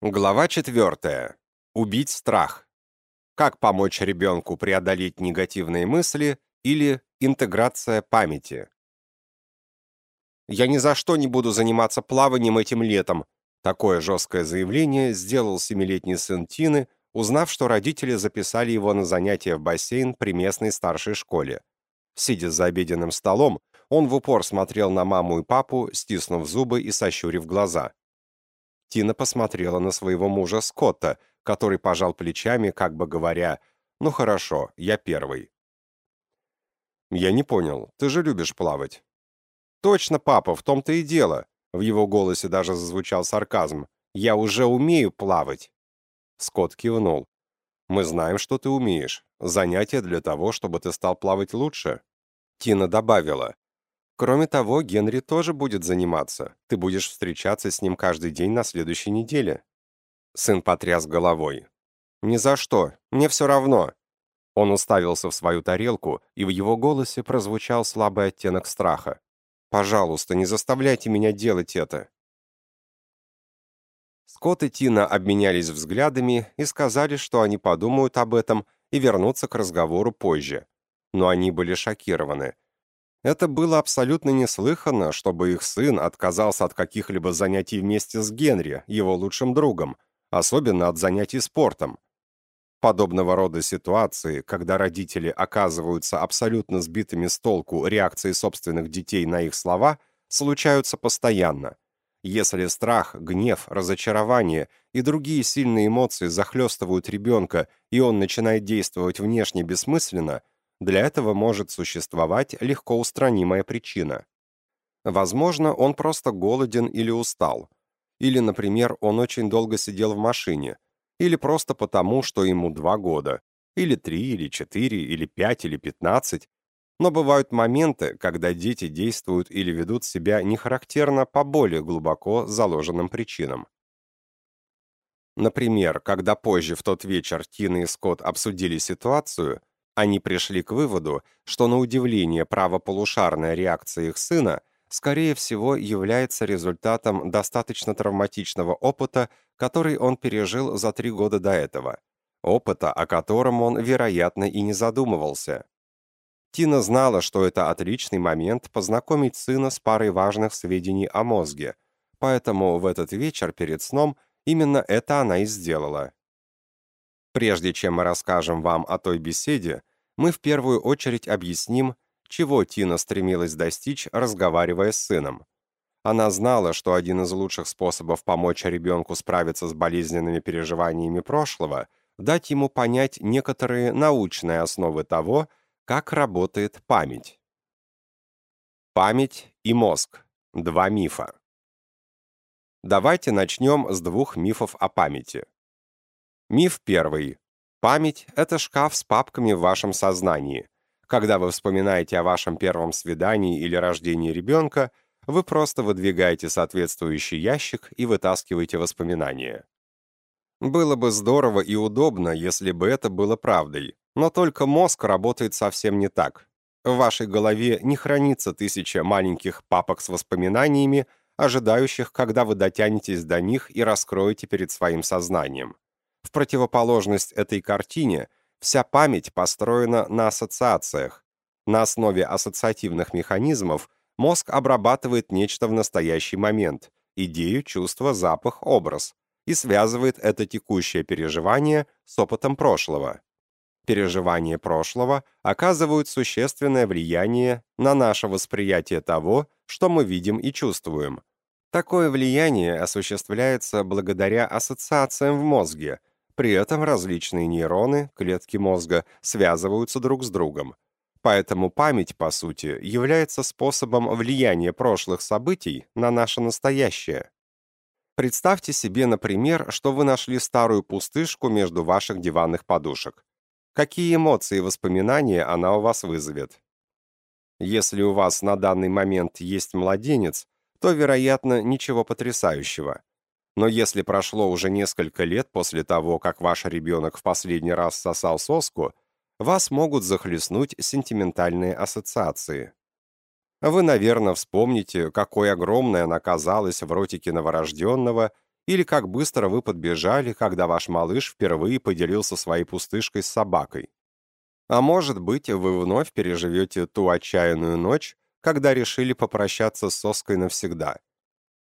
Глава 4. Убить страх. Как помочь ребенку преодолеть негативные мысли или интеграция памяти. «Я ни за что не буду заниматься плаванием этим летом», такое жесткое заявление сделал семилетний сын Тины, узнав, что родители записали его на занятия в бассейн при местной старшей школе. Сидя за обеденным столом, он в упор смотрел на маму и папу, стиснув зубы и сощурив глаза. Тина посмотрела на своего мужа Скотта, который пожал плечами, как бы говоря, «Ну хорошо, я первый». «Я не понял, ты же любишь плавать». «Точно, папа, в том-то и дело». В его голосе даже зазвучал сарказм. «Я уже умею плавать». Скотт кивнул. «Мы знаем, что ты умеешь. Занятие для того, чтобы ты стал плавать лучше». Тина добавила. Кроме того, Генри тоже будет заниматься. Ты будешь встречаться с ним каждый день на следующей неделе». Сын потряс головой. «Ни за что. Мне все равно». Он уставился в свою тарелку, и в его голосе прозвучал слабый оттенок страха. «Пожалуйста, не заставляйте меня делать это». Скотт и Тина обменялись взглядами и сказали, что они подумают об этом и вернутся к разговору позже. Но они были шокированы – это было абсолютно неслыханно, чтобы их сын отказался от каких-либо занятий вместе с Генри, его лучшим другом, особенно от занятий спортом. Подобного рода ситуации, когда родители оказываются абсолютно сбитыми с толку реакцией собственных детей на их слова, случаются постоянно. Если страх, гнев, разочарование и другие сильные эмоции захлестывают ребенка, и он начинает действовать внешне бессмысленно – для этого может существовать легко устранимая причина. Возможно, он просто голоден или устал. Или, например, он очень долго сидел в машине. Или просто потому, что ему два года. Или три, или четыре, или пять, или пятнадцать. Но бывают моменты, когда дети действуют или ведут себя нехарактерно по более глубоко заложенным причинам. Например, когда позже в тот вечер Тина и Скотт обсудили ситуацию, они пришли к выводу, что на удивление правополушарная реакция их сына скорее всего является результатом достаточно травматичного опыта, который он пережил за три года до этого. Опыта, о котором он, вероятно, и не задумывался. Тина знала, что это отличный момент познакомить сына с парой важных сведений о мозге, поэтому в этот вечер перед сном именно это она и сделала. Прежде чем мы расскажем вам о той беседе, мы в первую очередь объясним, чего Тина стремилась достичь, разговаривая с сыном. Она знала, что один из лучших способов помочь ребенку справиться с болезненными переживаниями прошлого – дать ему понять некоторые научные основы того, как работает память. Память и мозг – два мифа. Давайте начнем с двух мифов о памяти. Миф первый. Память — это шкаф с папками в вашем сознании. Когда вы вспоминаете о вашем первом свидании или рождении ребенка, вы просто выдвигаете соответствующий ящик и вытаскиваете воспоминания. Было бы здорово и удобно, если бы это было правдой, но только мозг работает совсем не так. В вашей голове не хранится тысяча маленьких папок с воспоминаниями, ожидающих, когда вы дотянетесь до них и раскроете перед своим сознанием. В противоположность этой картине, вся память построена на ассоциациях. На основе ассоциативных механизмов мозг обрабатывает нечто в настоящий момент – идею, чувство, запах, образ – и связывает это текущее переживание с опытом прошлого. Переживания прошлого оказывают существенное влияние на наше восприятие того, что мы видим и чувствуем. Такое влияние осуществляется благодаря ассоциациям в мозге, при этом различные нейроны, клетки мозга, связываются друг с другом. Поэтому память, по сути, является способом влияния прошлых событий на наше настоящее. Представьте себе, например, что вы нашли старую пустышку между ваших диванных подушек. Какие эмоции и воспоминания она у вас вызовет? Если у вас на данный момент есть младенец, то, вероятно, ничего потрясающего. Но если прошло уже несколько лет после того, как ваш ребенок в последний раз сосал соску, вас могут захлестнуть сентиментальные ассоциации. Вы, наверное, вспомните, какой огромной она казалась в ротике новорожденного, или как быстро вы подбежали, когда ваш малыш впервые поделился своей пустышкой с собакой. А может быть, вы вновь переживете ту отчаянную ночь, когда решили попрощаться с соской навсегда.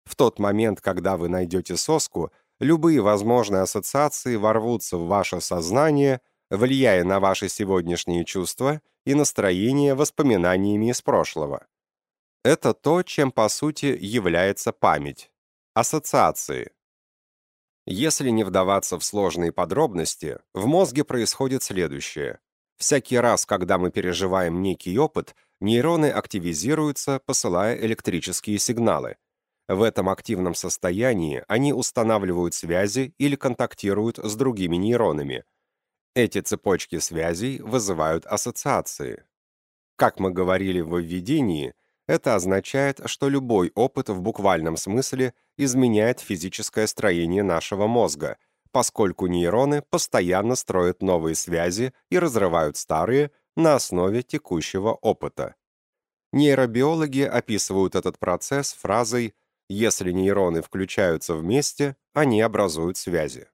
В тот момент, когда вы найдете соску, любые возможные ассоциации ворвутся в ваше сознание, влияя на ваши сегодняшние чувства и настроение воспоминаниями из прошлого. Это то, чем по сути является память. Ассоциации. Если не вдаваться в сложные подробности, в мозге происходит следующее. Всякий раз, когда мы переживаем некий опыт, нейроны активизируются, посылая электрические сигналы. В этом активном состоянии они устанавливают связи или контактируют с другими нейронами. Эти цепочки связей вызывают ассоциации. Как мы говорили в введении, это означает, что любой опыт в буквальном смысле изменяет физическое строение нашего мозга, поскольку нейроны постоянно строят новые связи и разрывают старые на основе текущего опыта. Нейробиологи описывают этот процесс фразой «если нейроны включаются вместе, они образуют связи».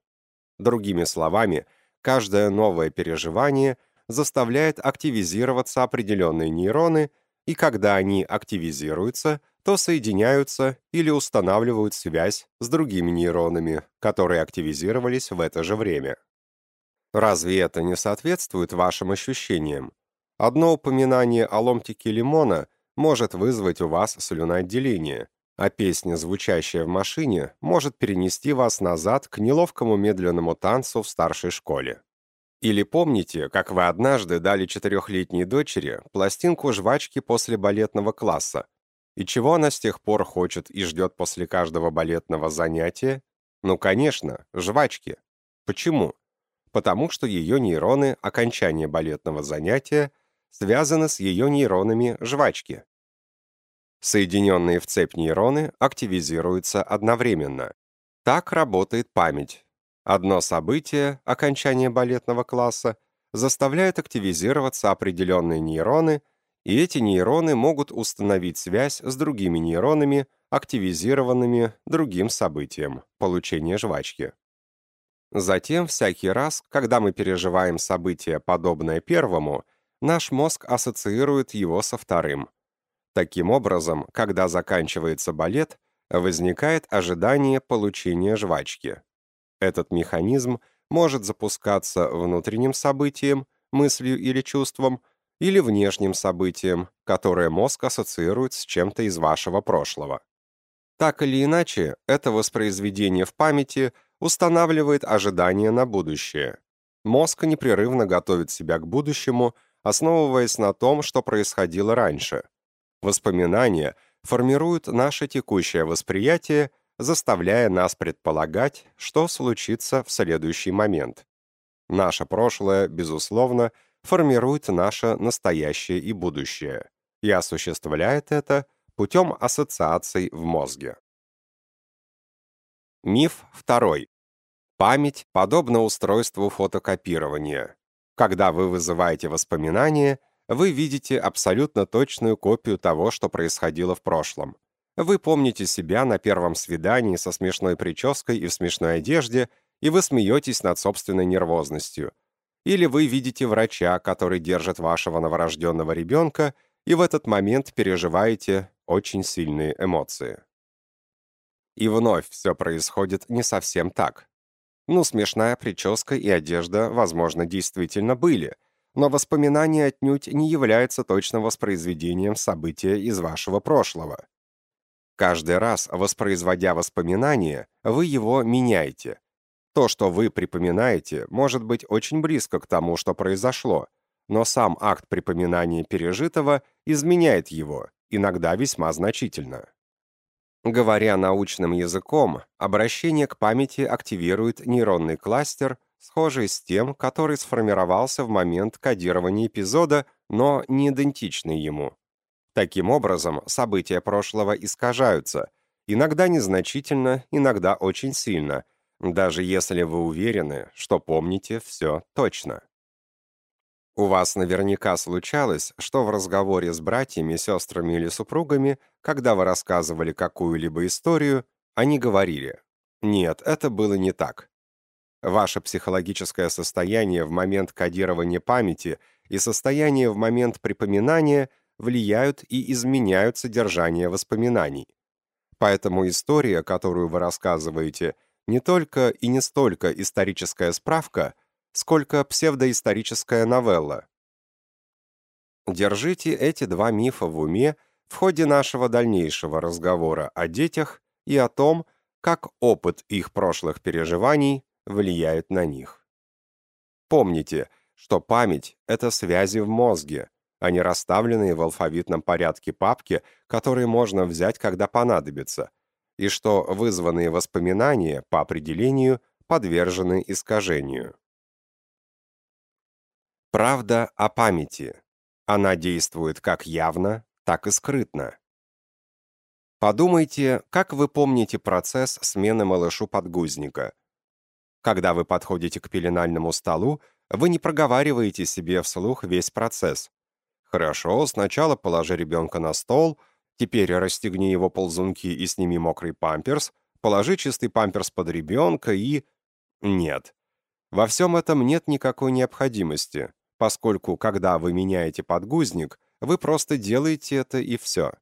Другими словами, каждое новое переживание заставляет активизироваться определенные нейроны и когда они активизируются, то соединяются или устанавливают связь с другими нейронами, которые активизировались в это же время. Разве это не соответствует вашим ощущениям? Одно упоминание о ломтике лимона может вызвать у вас слюноотделение, а песня, звучащая в машине, может перенести вас назад к неловкому медленному танцу в старшей школе. Или помните, как вы однажды дали четырехлетней дочери пластинку жвачки после балетного класса? И чего она с тех пор хочет и ждет после каждого балетного занятия? Ну, конечно, жвачки. Почему? Потому что ее нейроны окончания балетного занятия связаны с ее нейронами жвачки. Соединенные в цепь нейроны активизируются одновременно. Так работает память, Одно событие, окончание балетного класса, заставляет активизироваться определенные нейроны, и эти нейроны могут установить связь с другими нейронами, активизированными другим событием – получение жвачки. Затем, всякий раз, когда мы переживаем событие, подобное первому, наш мозг ассоциирует его со вторым. Таким образом, когда заканчивается балет, возникает ожидание получения жвачки. Этот механизм может запускаться внутренним событием, мыслью или чувством, или внешним событием, которое мозг ассоциирует с чем-то из вашего прошлого. Так или иначе, это воспроизведение в памяти устанавливает ожидания на будущее. Мозг непрерывно готовит себя к будущему, основываясь на том, что происходило раньше. Воспоминания формируют наше текущее восприятие заставляя нас предполагать, что случится в следующий момент. Наше прошлое, безусловно, формирует наше настоящее и будущее, и осуществляет это путем ассоциаций в мозге. Миф второй. Память подобна устройству фотокопирования. Когда вы вызываете воспоминания, вы видите абсолютно точную копию того, что происходило в прошлом. Вы помните себя на первом свидании со смешной прической и в смешной одежде, и вы смеетесь над собственной нервозностью. Или вы видите врача, который держит вашего новорожденного ребенка, и в этот момент переживаете очень сильные эмоции. И вновь все происходит не совсем так. Ну, смешная прическа и одежда, возможно, действительно были, но воспоминание отнюдь не является точным воспроизведением события из вашего прошлого. Каждый раз, воспроизводя воспоминание, вы его меняете. То, что вы припоминаете, может быть очень близко к тому, что произошло, но сам акт припоминания пережитого изменяет его, иногда весьма значительно. Говоря научным языком, обращение к памяти активирует нейронный кластер, схожий с тем, который сформировался в момент кодирования эпизода, но не идентичный ему. Таким образом, события прошлого искажаются, иногда незначительно, иногда очень сильно, даже если вы уверены, что помните все точно. У вас наверняка случалось, что в разговоре с братьями, сестрами или супругами, когда вы рассказывали какую-либо историю, они говорили Нет, это было не так. Ваше психологическое состояние в момент кодирования памяти и состояние в момент припоминания влияют и изменяют содержание воспоминаний. Поэтому история, которую вы рассказываете, не только и не столько историческая справка, сколько псевдоисторическая новелла. Держите эти два мифа в уме в ходе нашего дальнейшего разговора о детях и о том, как опыт их прошлых переживаний влияет на них. Помните, что память — это связи в мозге, а не расставленные в алфавитном порядке папки, которые можно взять, когда понадобится, и что вызванные воспоминания, по определению, подвержены искажению. Правда о памяти. Она действует как явно, так и скрытно. Подумайте, как вы помните процесс смены малышу подгузника. Когда вы подходите к пеленальному столу, вы не проговариваете себе вслух весь процесс. Хорошо, сначала положи ребенка на стол, теперь расстегни его ползунки и сними мокрый памперс, положи чистый памперс под ребенка и... Нет. Во всем этом нет никакой необходимости, поскольку, когда вы меняете подгузник, вы просто делаете это и все.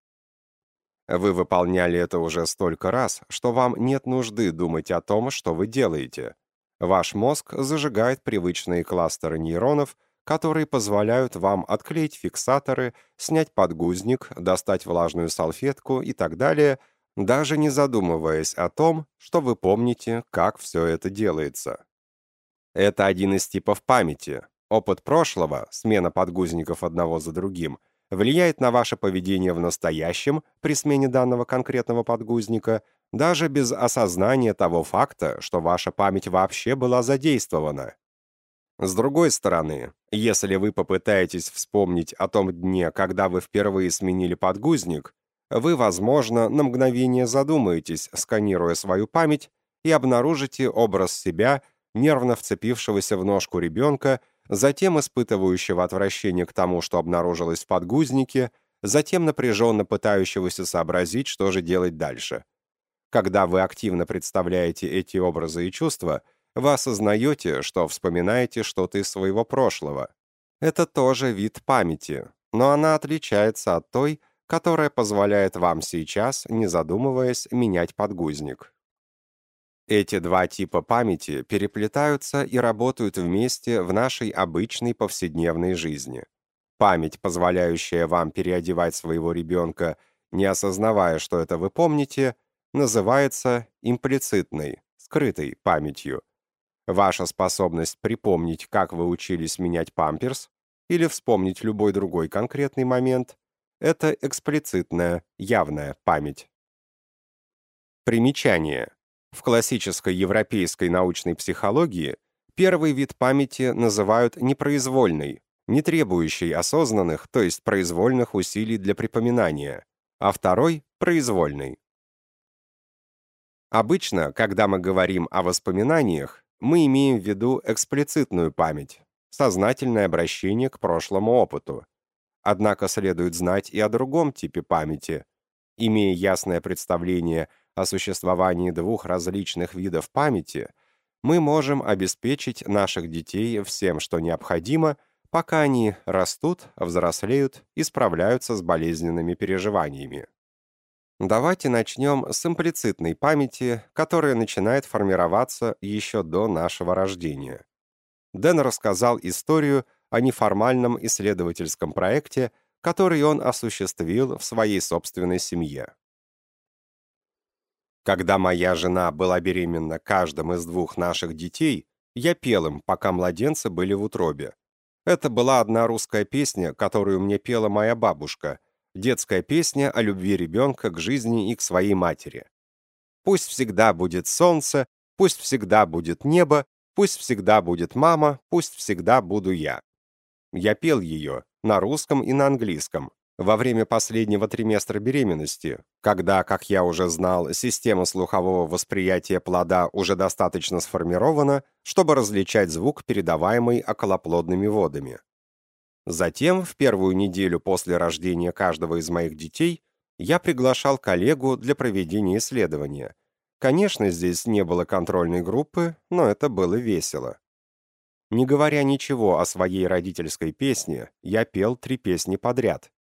Вы выполняли это уже столько раз, что вам нет нужды думать о том, что вы делаете. Ваш мозг зажигает привычные кластеры нейронов, которые позволяют вам отклеить фиксаторы, снять подгузник, достать влажную салфетку и так далее, даже не задумываясь о том, что вы помните, как все это делается. Это один из типов памяти. Опыт прошлого, смена подгузников одного за другим, влияет на ваше поведение в настоящем при смене данного конкретного подгузника, даже без осознания того факта, что ваша память вообще была задействована. С другой стороны, если вы попытаетесь вспомнить о том дне, когда вы впервые сменили подгузник, вы, возможно, на мгновение задумаетесь, сканируя свою память, и обнаружите образ себя, нервно вцепившегося в ножку ребенка затем испытывающего отвращение к тому, что обнаружилось в подгузнике, затем напряженно пытающегося сообразить, что же делать дальше. Когда вы активно представляете эти образы и чувства, вы осознаете, что вспоминаете что-то из своего прошлого. Это тоже вид памяти, но она отличается от той, которая позволяет вам сейчас, не задумываясь, менять подгузник. Эти два типа памяти переплетаются и работают вместе в нашей обычной повседневной жизни. Память, позволяющая вам переодевать своего ребенка, не осознавая, что это вы помните, называется имплицитной, скрытой памятью. Ваша способность припомнить, как вы учились менять памперс, или вспомнить любой другой конкретный момент, это эксплицитная, явная память. Примечание. В классической европейской научной психологии первый вид памяти называют непроизвольной, не требующей осознанных, то есть произвольных усилий для припоминания, а второй – произвольный. Обычно, когда мы говорим о воспоминаниях, мы имеем в виду эксплицитную память, сознательное обращение к прошлому опыту. Однако следует знать и о другом типе памяти. Имея ясное представление о существовании двух различных видов памяти, мы можем обеспечить наших детей всем, что необходимо, пока они растут, взрослеют и справляются с болезненными переживаниями. Давайте начнем с имплицитной памяти, которая начинает формироваться еще до нашего рождения. Дэн рассказал историю о неформальном исследовательском проекте, который он осуществил в своей собственной семье. Когда моя жена была беременна каждым из двух наших детей, я пел им, пока младенцы были в утробе. Это была одна русская песня, которую мне пела моя бабушка, детская песня о любви ребенка к жизни и к своей матери. Пусть всегда будет солнце, пусть всегда будет небо, пусть всегда будет мама, пусть всегда буду я. Я пел ее на русском и на английском, во время последнего триместра беременности, когда, как я уже знал, система слухового восприятия плода уже достаточно сформирована, чтобы различать звук, передаваемый околоплодными водами. Затем, в первую неделю после рождения каждого из моих детей, я приглашал коллегу для проведения исследования, Конечно, здесь не было контрольной группы, но это было весело. Не говоря ничего о своей родительской песне, я пел три песни подряд.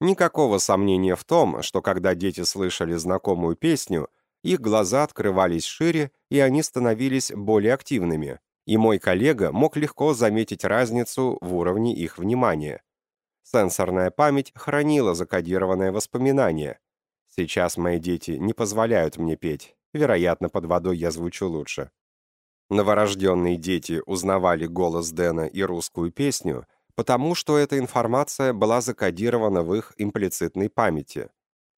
Никакого сомнения в том, что когда дети слышали знакомую песню, их глаза открывались шире, и они становились более активными, и мой коллега мог легко заметить разницу в уровне их внимания. Сенсорная память хранила закодированное воспоминание. Сейчас мои дети не позволяют мне петь, вероятно, под водой я звучу лучше. Новорожденные дети узнавали голос Дэна и русскую песню, потому что эта информация была закодирована в их имплицитной памяти.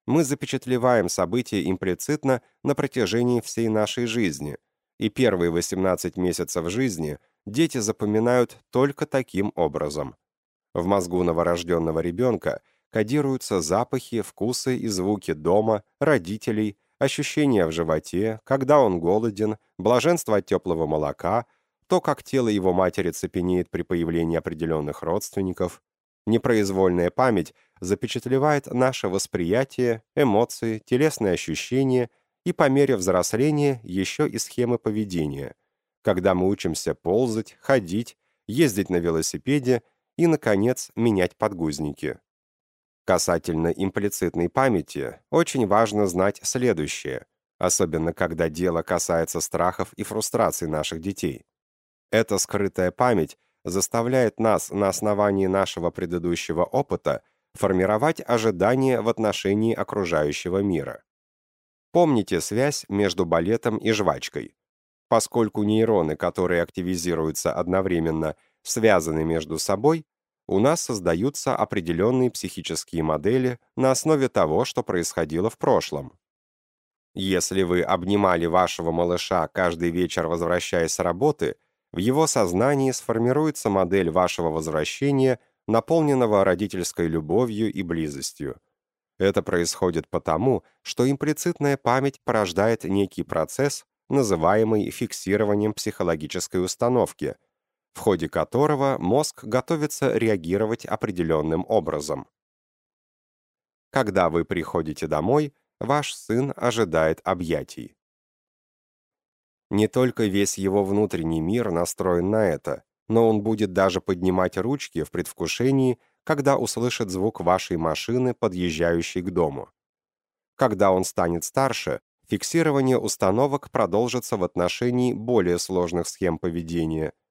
Мы запечатлеваем события имплицитно на протяжении всей нашей жизни, и первые 18 месяцев жизни дети запоминают только таким образом. В мозгу новорожденного ребенка кодируются запахи, вкусы и звуки дома, родителей, ощущения в животе, когда он голоден, блаженство от теплого молока, то, как тело его матери цепенеет при появлении определенных родственников. Непроизвольная память запечатлевает наше восприятие, эмоции, телесные ощущения и по мере взросления еще и схемы поведения, когда мы учимся ползать, ходить, ездить на велосипеде и, наконец, менять подгузники. Касательно имплицитной памяти, очень важно знать следующее, особенно когда дело касается страхов и фрустраций наших детей. Эта скрытая память заставляет нас на основании нашего предыдущего опыта формировать ожидания в отношении окружающего мира. Помните связь между балетом и жвачкой. Поскольку нейроны, которые активизируются одновременно, связаны между собой, у нас создаются определенные психические модели на основе того, что происходило в прошлом. Если вы обнимали вашего малыша каждый вечер, возвращаясь с работы, в его сознании сформируется модель вашего возвращения, наполненного родительской любовью и близостью. Это происходит потому, что имплицитная память порождает некий процесс, называемый фиксированием психологической установки – в ходе которого мозг готовится реагировать определенным образом. Когда вы приходите домой, ваш сын ожидает объятий. Не только весь его внутренний мир настроен на это, но он будет даже поднимать ручки в предвкушении, когда услышит звук вашей машины, подъезжающей к дому. Когда он станет старше, фиксирование установок продолжится в отношении более сложных схем поведения –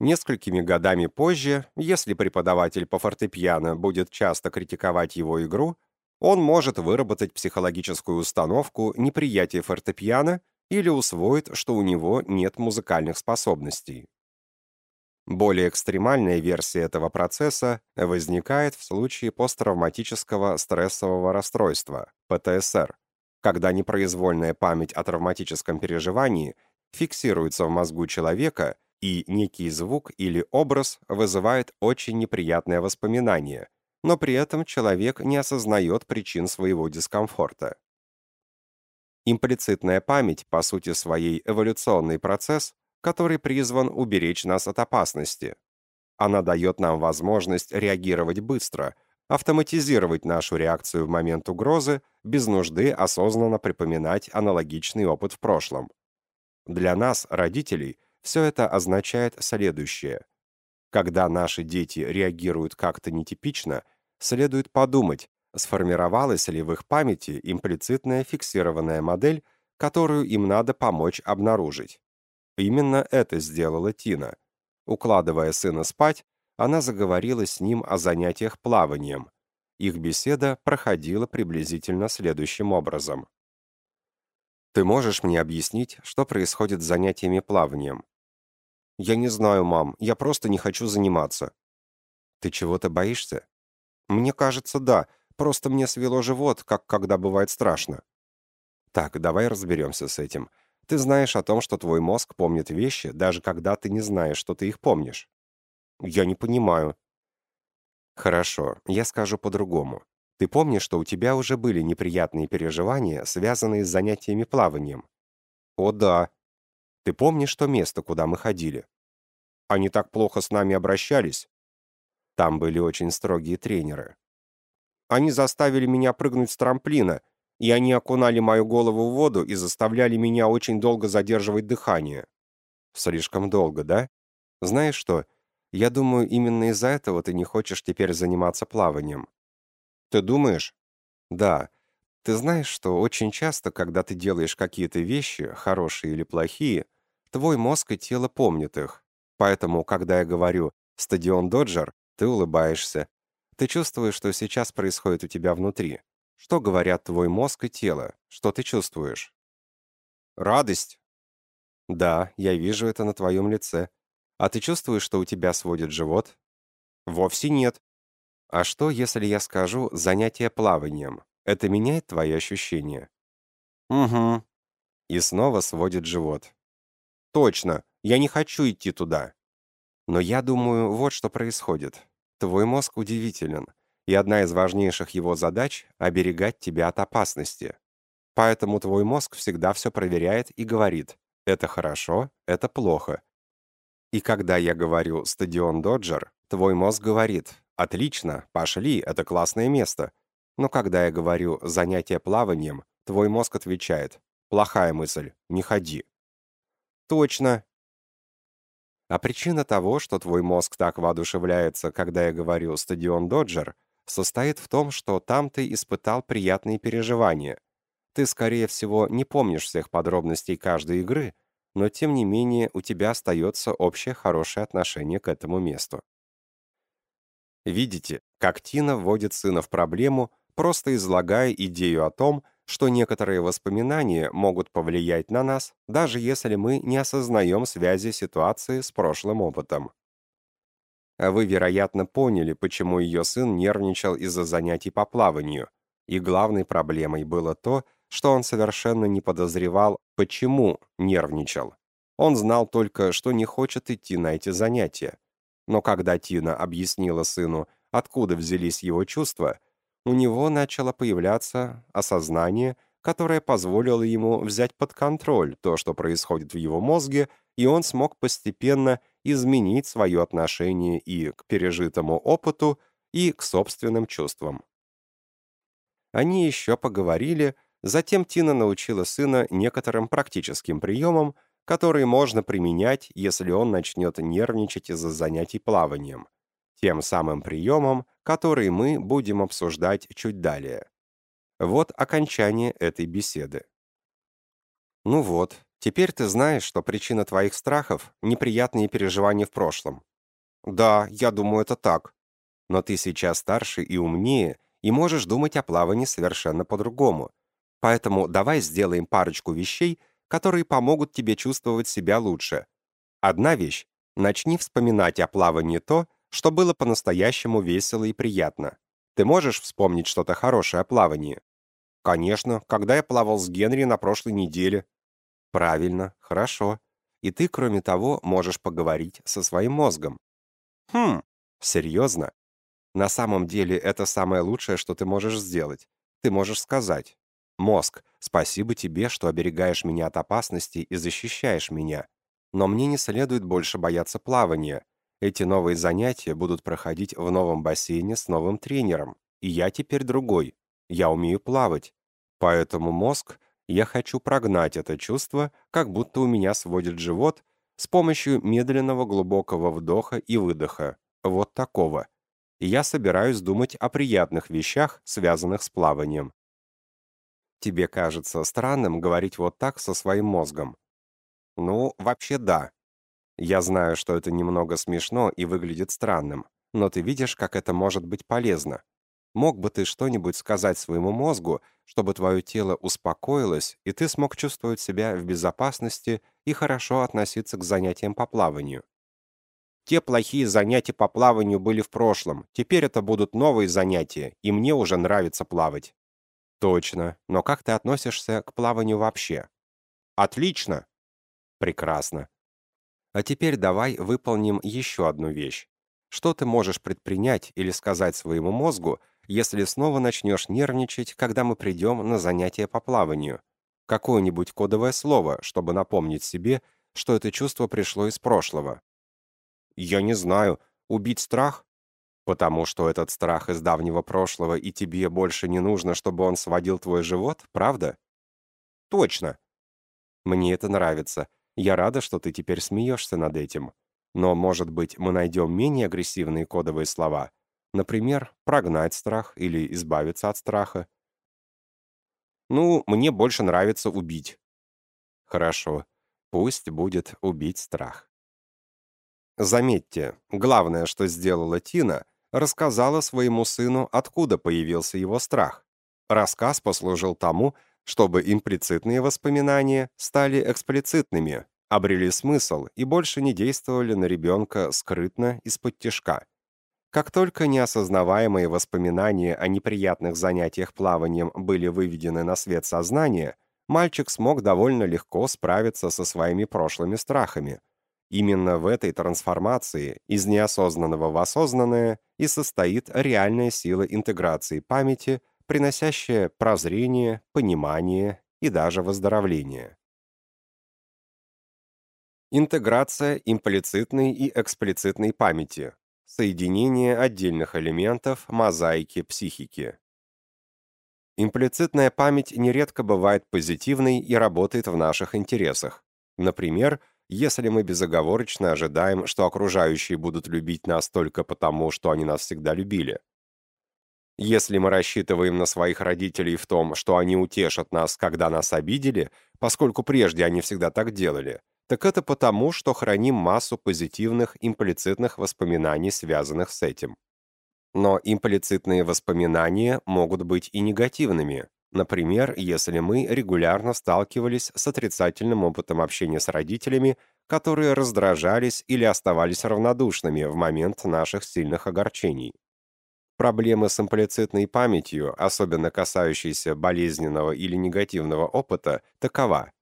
Несколькими годами позже, если преподаватель по фортепиано будет часто критиковать его игру, он может выработать психологическую установку неприятия фортепиано или усвоит, что у него нет музыкальных способностей. Более экстремальная версия этого процесса возникает в случае посттравматического стрессового расстройства, ПТСР, когда непроизвольная память о травматическом переживании фиксируется в мозгу человека и некий звук или образ вызывает очень неприятное воспоминание, но при этом человек не осознает причин своего дискомфорта. Имплицитная память, по сути своей, эволюционный процесс, который призван уберечь нас от опасности. Она дает нам возможность реагировать быстро, автоматизировать нашу реакцию в момент угрозы, без нужды осознанно припоминать аналогичный опыт в прошлом. Для нас, родителей, все это означает следующее. Когда наши дети реагируют как-то нетипично, следует подумать, сформировалась ли в их памяти имплицитная фиксированная модель, которую им надо помочь обнаружить. Именно это сделала Тина. Укладывая сына спать, она заговорила с ним о занятиях плаванием. Их беседа проходила приблизительно следующим образом. «Ты можешь мне объяснить, что происходит с занятиями плаванием? «Я не знаю, мам, я просто не хочу заниматься». «Ты чего-то боишься?» «Мне кажется, да. Просто мне свело живот, как когда бывает страшно». «Так, давай разберемся с этим. Ты знаешь о том, что твой мозг помнит вещи, даже когда ты не знаешь, что ты их помнишь». «Я не понимаю». «Хорошо, я скажу по-другому. Ты помнишь, что у тебя уже были неприятные переживания, связанные с занятиями плаванием?» «О, да», ты помнишь то место, куда мы ходили? Они так плохо с нами обращались. Там были очень строгие тренеры. Они заставили меня прыгнуть с трамплина. И они окунали мою голову в воду и заставляли меня очень долго задерживать дыхание. Слишком долго, да? Знаешь что, я думаю, именно из-за этого ты не хочешь теперь заниматься плаванием. Ты думаешь? Да. Ты знаешь, что очень часто, когда ты делаешь какие-то вещи, хорошие или плохие, твой мозг и тело помнят их. Поэтому, когда я говорю «стадион Доджер», ты улыбаешься. Ты чувствуешь, что сейчас происходит у тебя внутри. Что говорят твой мозг и тело? Что ты чувствуешь? Радость. Да, я вижу это на твоем лице. А ты чувствуешь, что у тебя сводит живот? Вовсе нет. А что, если я скажу «занятие плаванием»? Это меняет твои ощущения? Угу. И снова сводит живот. Точно, я не хочу идти туда. Но я думаю, вот что происходит. Твой мозг удивителен и одна из важнейших его задач — оберегать тебя от опасности. Поэтому твой мозг всегда все проверяет и говорит «это хорошо, это плохо». И когда я говорю «стадион Доджер», твой мозг говорит «отлично, пошли, это классное место». Но когда я говорю «занятие плаванием», твой мозг отвечает «плохая мысль, не ходи». Точно. А причина того, что твой мозг так воодушевляется, когда я говорю «стадион Доджер», состоит в том, что там ты испытал приятные переживания. Ты, скорее всего, не помнишь всех подробностей каждой игры, но тем не менее у тебя остается общее хорошее отношение к этому месту. Видите, как Тина вводит сына в проблему, просто излагая идею о том, что некоторые воспоминания могут повлиять на нас, даже если мы не осознаем связи ситуации с прошлым опытом. А вы, вероятно, поняли, почему ее сын нервничал из-за занятий по плаванию. И главной проблемой было то, что он совершенно не подозревал, почему нервничал. Он знал только, что не хочет идти на эти занятия. Но когда Тина объяснила сыну, откуда взялись его чувства, у него начало появляться осознание, которое позволило ему взять под контроль то, что происходит в его мозге, и он смог постепенно изменить свое отношение и к пережитому опыту, и к собственным чувствам. Они еще поговорили, затем Тина научила сына некоторым практическим приемам, которые можно применять, если он начнет нервничать из-за занятий плаванием. Тем самым приемом, который мы будем обсуждать чуть далее. Вот окончание этой беседы. Ну вот, Теперь ты знаешь, что причина твоих страхов — неприятные переживания в прошлом. Да, я думаю, это так. Но ты сейчас старше и умнее, и можешь думать о плавании совершенно по-другому. Поэтому давай сделаем парочку вещей, которые помогут тебе чувствовать себя лучше. Одна вещь — начни вспоминать о плавании то, что было по-настоящему весело и приятно. Ты можешь вспомнить что-то хорошее о плавании? Конечно, когда я плавал с Генри на прошлой неделе, Правильно, хорошо. И ты, кроме того, можешь поговорить со своим мозгом. Хм, серьезно? На самом деле это самое лучшее, что ты можешь сделать. Ты можешь сказать, «Мозг, спасибо тебе, что оберегаешь меня от опасности и защищаешь меня. Но мне не следует больше бояться плавания. Эти новые занятия будут проходить в новом бассейне с новым тренером. И я теперь другой. Я умею плавать. Поэтому мозг я хочу прогнать это чувство, как будто у меня сводит живот, с помощью медленного глубокого вдоха и выдоха, вот такого. И я собираюсь думать о приятных вещах, связанных с плаванием. Тебе кажется странным говорить вот так со своим мозгом? Ну, вообще да. Я знаю, что это немного смешно и выглядит странным, но ты видишь, как это может быть полезно. Мог бы ты что-нибудь сказать своему мозгу, чтобы твое тело успокоилось, и ты смог чувствовать себя в безопасности и хорошо относиться к занятиям по плаванию? Те плохие занятия по плаванию были в прошлом, теперь это будут новые занятия, и мне уже нравится плавать. Точно, но как ты относишься к плаванию вообще? Отлично. Прекрасно. А теперь давай выполним еще одну вещь. Что ты можешь предпринять или сказать своему мозгу, если снова начнешь нервничать, когда мы придем на занятия по плаванию. Какое-нибудь кодовое слово, чтобы напомнить себе, что это чувство пришло из прошлого. Я не знаю. Убить страх? Потому что этот страх из давнего прошлого, и тебе больше не нужно, чтобы он сводил твой живот, правда? Точно. Мне это нравится. Я рада, что ты теперь смеешься над этим. Но, может быть, мы найдем менее агрессивные кодовые слова? Например, прогнать страх или избавиться от страха. Ну, мне больше нравится убить. Хорошо. Пусть будет убить страх. Заметьте, главное, что сделала Тина — рассказала своему сыну, откуда появился его страх. Рассказ послужил тому, чтобы имплицитные воспоминания стали эксплицитными, обрели смысл и больше не действовали на ребенка скрытно из-под тяжка. Как только неосознаваемые воспоминания о неприятных занятиях плаванием были выведены на свет сознания, мальчик смог довольно легко справиться со своими прошлыми страхами, Именно в этой трансформации из неосознанного в осознанное и состоит реальная сила интеграции памяти, приносящая прозрение, понимание и даже выздоровление. Интеграция имплицитной и эксплицитной памяти. Соединение отдельных элементов мозаики психики. Имплицитная память нередко бывает позитивной и работает в наших интересах. Например, если мы безоговорочно ожидаем, что окружающие будут любить нас только потому, что они нас всегда любили. Если мы рассчитываем на своих родителей в том, что они утешат нас, когда нас обидели, поскольку прежде они всегда так делали, так это потому, что храним массу позитивных имплицитных воспоминаний, связанных с этим. Но имплицитные воспоминания могут быть и негативными, Например, если мы регулярно сталкивались с отрицательным опытом общения с родителями, которые раздражались или оставались равнодушными в момент наших сильных огорчений. Проблемы с имплицитной памятью, особенно касающиеся болезненного или негативного опыта, такова.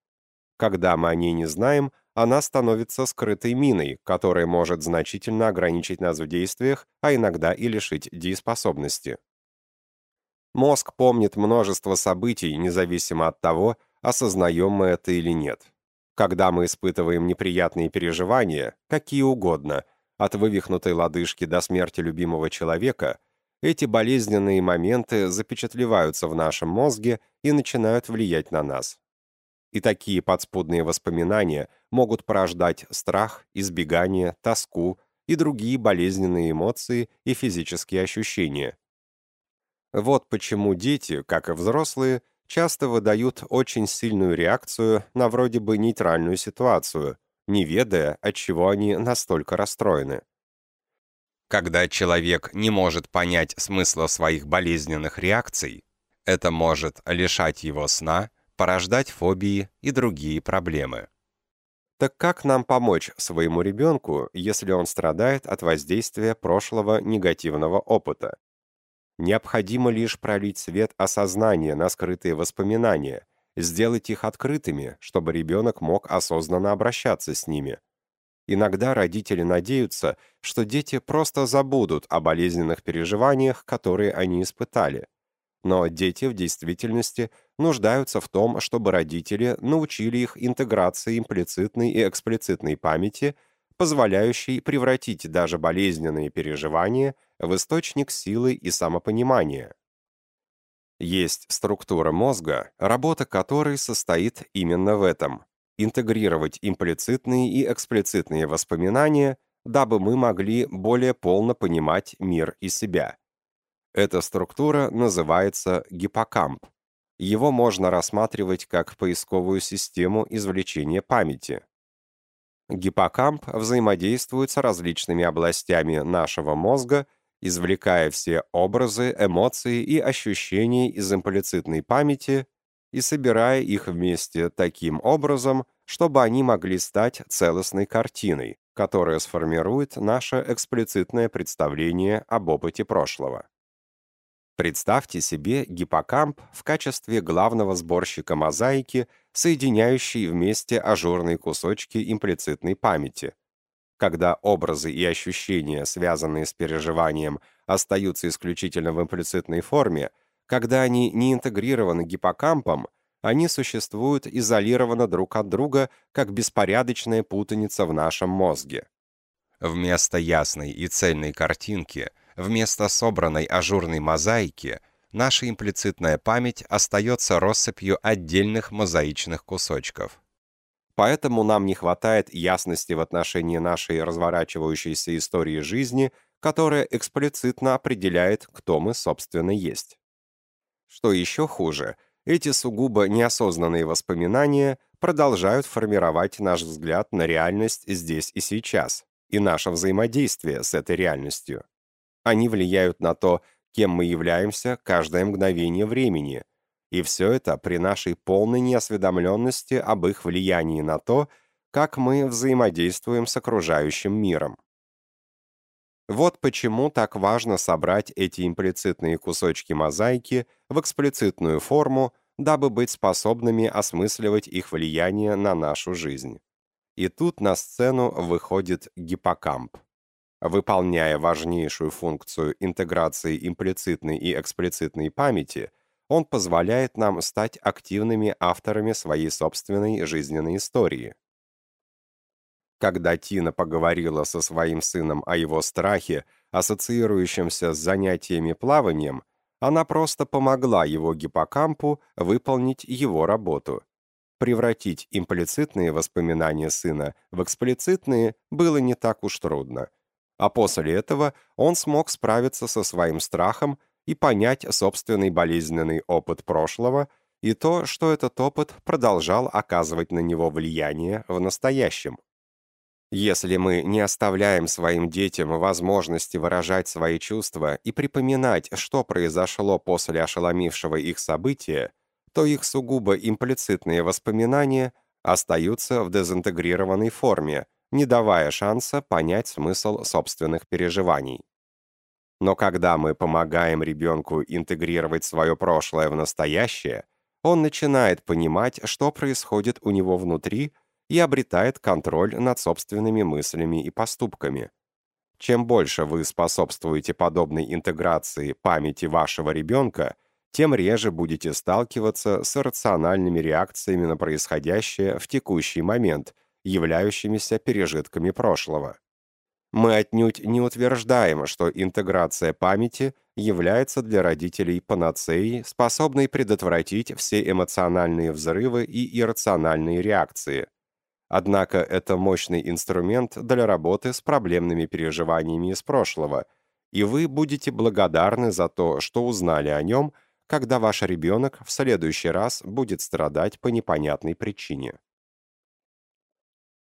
Когда мы о ней не знаем, она становится скрытой миной, которая может значительно ограничить нас в действиях, а иногда и лишить дееспособности. Мозг помнит множество событий, независимо от того, осознаем мы это или нет. Когда мы испытываем неприятные переживания, какие угодно, от вывихнутой лодыжки до смерти любимого человека, эти болезненные моменты запечатлеваются в нашем мозге и начинают влиять на нас. И такие подспудные воспоминания могут порождать страх, избегание, тоску и другие болезненные эмоции и физические ощущения, вот почему дети, как и взрослые, часто выдают очень сильную реакцию на вроде бы нейтральную ситуацию, не ведая, от чего они настолько расстроены. Когда человек не может понять смысла своих болезненных реакций, это может лишать его сна, порождать фобии и другие проблемы. Так как нам помочь своему ребенку, если он страдает от воздействия прошлого негативного опыта? Необходимо лишь пролить свет осознания на скрытые воспоминания, сделать их открытыми, чтобы ребенок мог осознанно обращаться с ними. Иногда родители надеются, что дети просто забудут о болезненных переживаниях, которые они испытали. Но дети в действительности нуждаются в том, чтобы родители научили их интеграции имплицитной и эксплицитной памяти, позволяющей превратить даже болезненные переживания в источник силы и самопонимания. Есть структура мозга, работа которой состоит именно в этом – интегрировать имплицитные и эксплицитные воспоминания, дабы мы могли более полно понимать мир и себя. Эта структура называется гиппокамп. Его можно рассматривать как поисковую систему извлечения памяти. Гиппокамп взаимодействует с различными областями нашего мозга извлекая все образы, эмоции и ощущения из имплицитной памяти и собирая их вместе таким образом, чтобы они могли стать целостной картиной, которая сформирует наше эксплицитное представление об опыте прошлого. Представьте себе гиппокамп в качестве главного сборщика мозаики, соединяющий вместе ажурные кусочки имплицитной памяти, когда образы и ощущения, связанные с переживанием, остаются исключительно в имплицитной форме, когда они не интегрированы гиппокампом, они существуют изолированно друг от друга, как беспорядочная путаница в нашем мозге. Вместо ясной и цельной картинки, Вместо собранной ажурной мозаики наша имплицитная память остается россыпью отдельных мозаичных кусочков. Поэтому нам не хватает ясности в отношении нашей разворачивающейся истории жизни, которая эксплицитно определяет, кто мы, собственно, есть. Что еще хуже, эти сугубо неосознанные воспоминания продолжают формировать наш взгляд на реальность здесь и сейчас и наше взаимодействие с этой реальностью. Они влияют на то, кем мы являемся каждое мгновение времени, и все это при нашей полной неосведомленности об их влиянии на то, как мы взаимодействуем с окружающим миром. Вот почему так важно собрать эти имплицитные кусочки мозаики в эксплицитную форму, дабы быть способными осмысливать их влияние на нашу жизнь. И тут на сцену выходит гиппокамп. Выполняя важнейшую функцию интеграции имплицитной и эксплицитной памяти, он позволяет нам стать активными авторами своей собственной жизненной истории. Когда Тина поговорила со своим сыном о его страхе, ассоциирующемся с занятиями плаванием, она просто помогла его гиппокампу выполнить его работу. Превратить имплицитные воспоминания сына в эксплицитные было не так уж трудно. А после этого он смог справиться со своим страхом и понять собственный болезненный опыт прошлого и то, что этот опыт продолжал оказывать на него влияние в настоящем. Если мы не оставляем своим детям возможности выражать свои чувства и припоминать, что произошло после ошеломившего их события, то их сугубо имплицитные воспоминания остаются в дезинтегрированной форме, не давая шанса понять смысл собственных переживаний. Но когда мы помогаем ребенку интегрировать свое прошлое в настоящее, он начинает понимать, что происходит у него внутри и обретает контроль над собственными мыслями и поступками. Чем больше вы способствуете подобной интеграции памяти вашего ребенка, тем реже будете сталкиваться с рациональными реакциями на происходящее в текущий момент, являющимися пережитками прошлого. Мы отнюдь не утверждаем, что интеграция памяти является для родителей панацеей, способной предотвратить все эмоциональные взрывы и иррациональные реакции. Однако это мощный инструмент для работы с проблемными переживаниями из прошлого, и вы будете благодарны за то, что узнали о нем, когда ваш ребенок в следующий раз будет страдать по непонятной причине.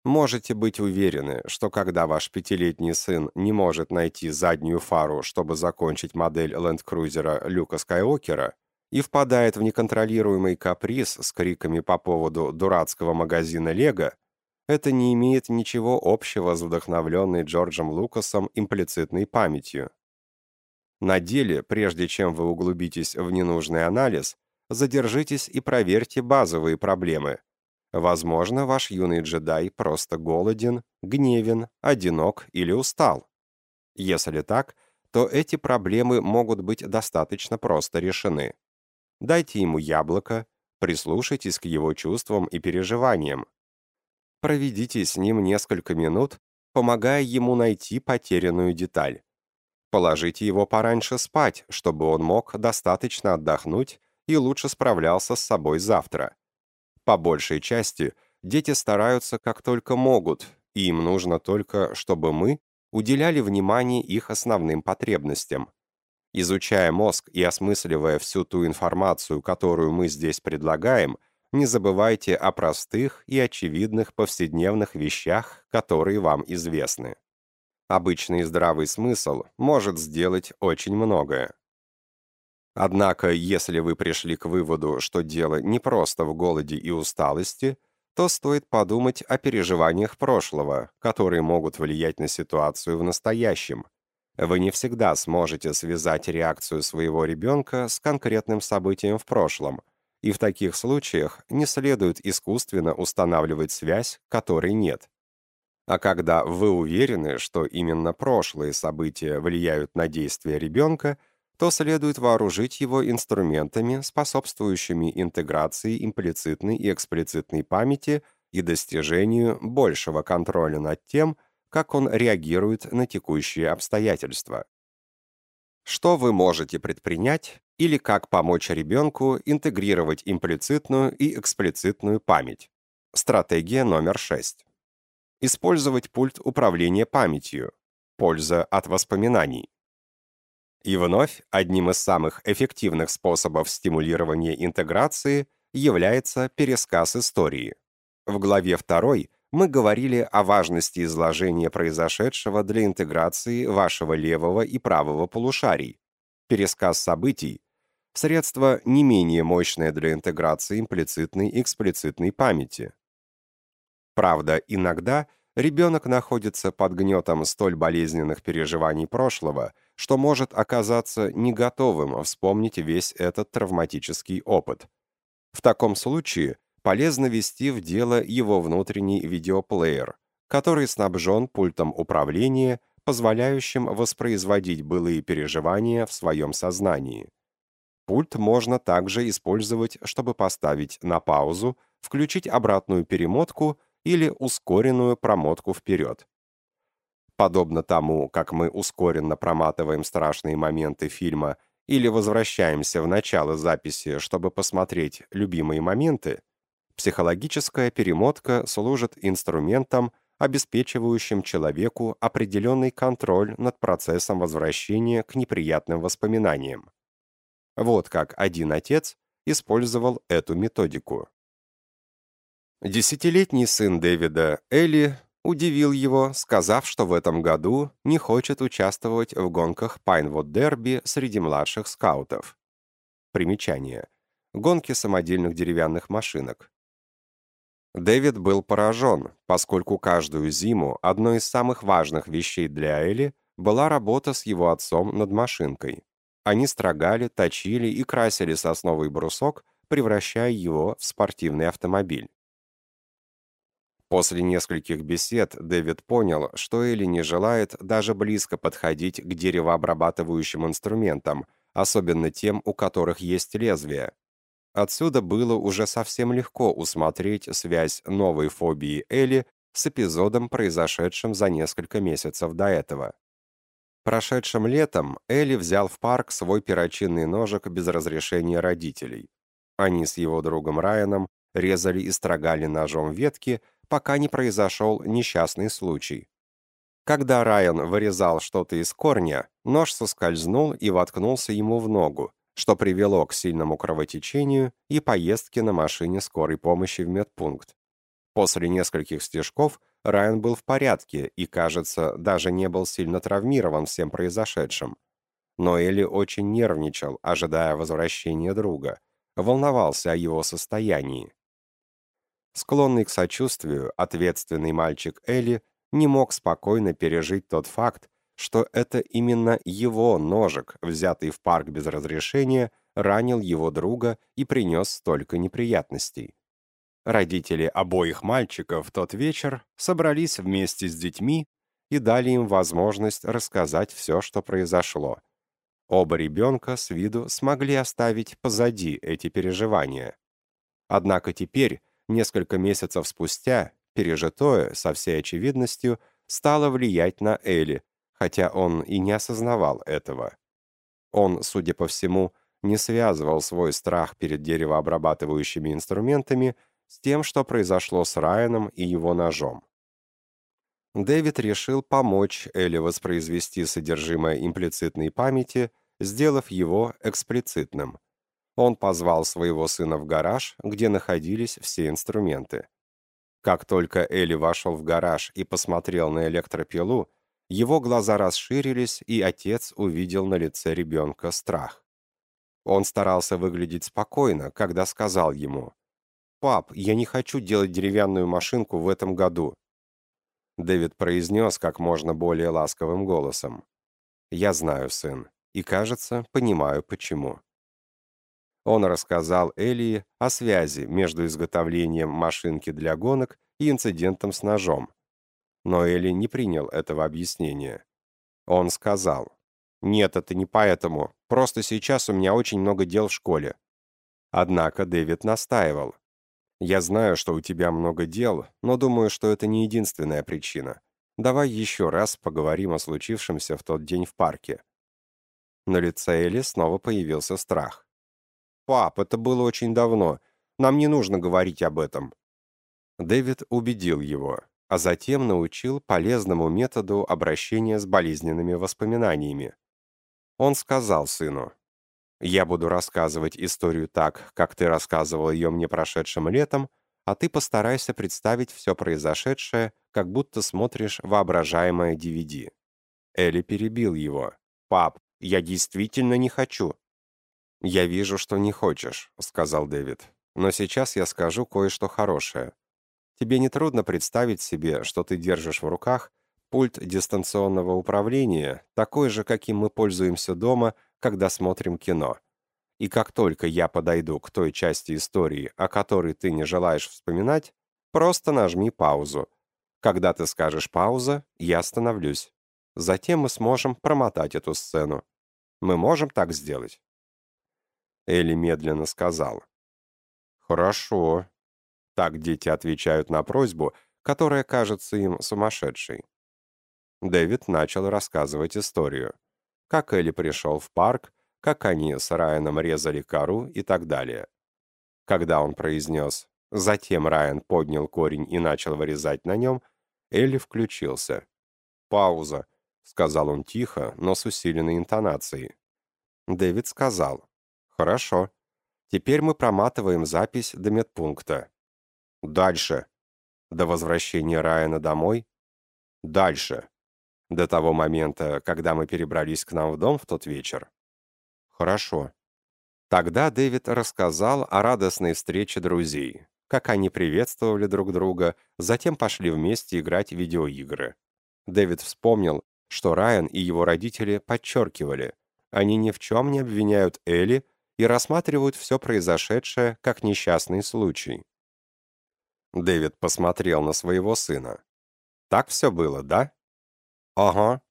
Можете быть уверены, что когда ваш пятилетний сын не может найти заднюю фару, чтобы закончить модель ленд-крузера Люка Скайуокера, и впадает в неконтролируемый каприз с криками по поводу дурацкого магазина Лего, это не имеет ничего общего с вдохновленной Джорджем Лукасом имплицитной памятью. На деле, прежде чем вы углубитесь в ненужный анализ, задержитесь и проверьте базовые проблемы. Возможно, ваш юный джедай просто голоден, гневен, одинок или устал. Если так, то эти проблемы могут быть достаточно просто решены. Дайте ему яблоко, прислушайтесь к его чувствам и переживаниям, Проведите с ним несколько минут, помогая ему найти потерянную деталь. Положите его пораньше спать, чтобы он мог достаточно отдохнуть и лучше справлялся с собой завтра. По большей части дети стараются как только могут, и им нужно только, чтобы мы уделяли внимание их основным потребностям. Изучая мозг и осмысливая всю ту информацию, которую мы здесь предлагаем – не забывайте о простых и очевидных повседневных вещах, которые вам известны. Обычный здравый смысл может сделать очень многое. Однако, если вы пришли к выводу, что дело не просто в голоде и усталости, то стоит подумать о переживаниях прошлого, которые могут влиять на ситуацию в настоящем. Вы не всегда сможете связать реакцию своего ребенка с конкретным событием в прошлом, и в таких случаях не следует искусственно устанавливать связь, которой нет. А когда вы уверены, что именно прошлые события влияют на действия ребенка, то следует вооружить его инструментами, способствующими интеграции имплицитной и эксплицитной памяти и достижению большего контроля над тем, как он реагирует на текущие обстоятельства. Что вы можете предпринять или как помочь ребенку интегрировать имплицитную и эксплицитную память? Стратегия номер 6. Использовать пульт управления памятью. Польза от воспоминаний. И вновь одним из самых эффективных способов стимулирования интеграции является пересказ истории. В главе 2 мы говорили о важности изложения произошедшего для интеграции вашего левого и правого полушарий. Пересказ событий – средство не менее мощное для интеграции имплицитной и эксплицитной памяти. Правда, иногда ребенок находится под гнетом столь болезненных переживаний прошлого, что может оказаться не готовым вспомнить весь этот травматический опыт. В таком случае – полезно ввести в дело его внутренний видеоплеер, который снабжен пультом управления, позволяющим воспроизводить былые переживания в своем сознании. Пульт можно также использовать, чтобы поставить на паузу, включить обратную перемотку или ускоренную промотку вперед. Подобно тому, как мы ускоренно проматываем страшные моменты фильма или возвращаемся в начало записи, чтобы посмотреть любимые моменты, Психологическая перемотка служит инструментом, обеспечивающим человеку определенный контроль над процессом возвращения к неприятным воспоминаниям. Вот как один отец использовал эту методику. Десятилетний сын Дэвида, Элли, удивил его, сказав, что в этом году не хочет участвовать в гонках Пайнвуд-дерби среди младших скаутов. Примечание. Гонки самодельных деревянных машинок. Дэвид был поражен, поскольку каждую зиму одной из самых важных вещей для Элли была работа с его отцом над машинкой. Они строгали, точили и красили сосновый брусок, превращая его в спортивный автомобиль. После нескольких бесед Дэвид понял, что Элли не желает даже близко подходить к деревообрабатывающим инструментам, особенно тем, у которых есть лезвие, Отсюда было уже совсем легко усмотреть связь новой фобии Элли с эпизодом, произошедшим за несколько месяцев до этого. Прошедшим летом Элли взял в парк свой перочинный ножик без разрешения родителей. Они с его другом Райаном резали и строгали ножом ветки, пока не произошел несчастный случай. Когда Райан вырезал что-то из корня, нож соскользнул и воткнулся ему в ногу, что привело к сильному кровотечению и поездке на машине скорой помощи в медпункт. После нескольких стежков Райан был в порядке и, кажется, даже не был сильно травмирован всем произошедшим. Но Элли очень нервничал, ожидая возвращения друга, волновался о его состоянии. Склонный к сочувствию, ответственный мальчик Элли не мог спокойно пережить тот факт, что это именно его ножик, взятый в парк без разрешения, ранил его друга и принес столько неприятностей. Родители обоих мальчиков в тот вечер собрались вместе с детьми и дали им возможность рассказать все, что произошло. Оба ребенка с виду смогли оставить позади эти переживания. Однако теперь, несколько месяцев спустя, пережитое, со всей очевидностью, стало влиять на Элли, хотя он и не осознавал этого. Он, судя по всему, не связывал свой страх перед деревообрабатывающими инструментами с тем, что произошло с Райаном и его ножом. Дэвид решил помочь Элли воспроизвести содержимое имплицитной памяти, сделав его эксплицитным. Он позвал своего сына в гараж, где находились все инструменты. Как только Элли вошел в гараж и посмотрел на электропилу, его глаза расширились, и отец увидел на лице ребенка страх. Он старался выглядеть спокойно, когда сказал ему, «Пап, я не хочу делать деревянную машинку в этом году». Дэвид произнес как можно более ласковым голосом, «Я знаю, сын, и, кажется, понимаю, почему». Он рассказал Элии о связи между изготовлением машинки для гонок и инцидентом с ножом, но Элли не принял этого объяснения. Он сказал, «Нет, это не поэтому. Просто сейчас у меня очень много дел в школе». Однако Дэвид настаивал. «Я знаю, что у тебя много дел, но думаю, что это не единственная причина. Давай еще раз поговорим о случившемся в тот день в парке». На лице Элли снова появился страх. «Пап, это было очень давно. Нам не нужно говорить об этом». Дэвид убедил его, а затем научил полезному методу обращения с болезненными воспоминаниями. Он сказал сыну, «Я буду рассказывать историю так, как ты рассказывал ее мне прошедшим летом, а ты постарайся представить все произошедшее, как будто смотришь воображаемое DVD». Элли перебил его. «Пап, я действительно не хочу». «Я вижу, что не хочешь», — сказал Дэвид. «Но сейчас я скажу кое-что хорошее. Тебе не трудно представить себе, что ты держишь в руках пульт дистанционного управления, такой же, каким мы пользуемся дома, когда смотрим кино. И как только я подойду к той части истории, о которой ты не желаешь вспоминать, просто нажми паузу. Когда ты скажешь «пауза», я остановлюсь. Затем мы сможем промотать эту сцену. Мы можем так сделать?» Элли медленно сказала. «Хорошо». Так дети отвечают на просьбу, которая кажется им сумасшедшей. Дэвид начал рассказывать историю. Как Элли пришел в парк, как они с Райаном резали кору и так далее. Когда он произнес «Затем Райан поднял корень и начал вырезать на нем», Элли включился. «Пауза», — сказал он тихо, но с усиленной интонацией. Дэвид сказал, «Хорошо. Теперь мы проматываем запись до медпункта. Дальше. До возвращения Райана домой? Дальше. До того момента, когда мы перебрались к нам в дом в тот вечер? Хорошо. Тогда Дэвид рассказал о радостной встрече друзей, как они приветствовали друг друга, затем пошли вместе играть в видеоигры. Дэвид вспомнил, что Райан и его родители подчеркивали, они ни в чем не обвиняют Элли и рассматривают все произошедшее как несчастный случай. Дэвид посмотрел на своего сына. «Так все было, да?» «Ага.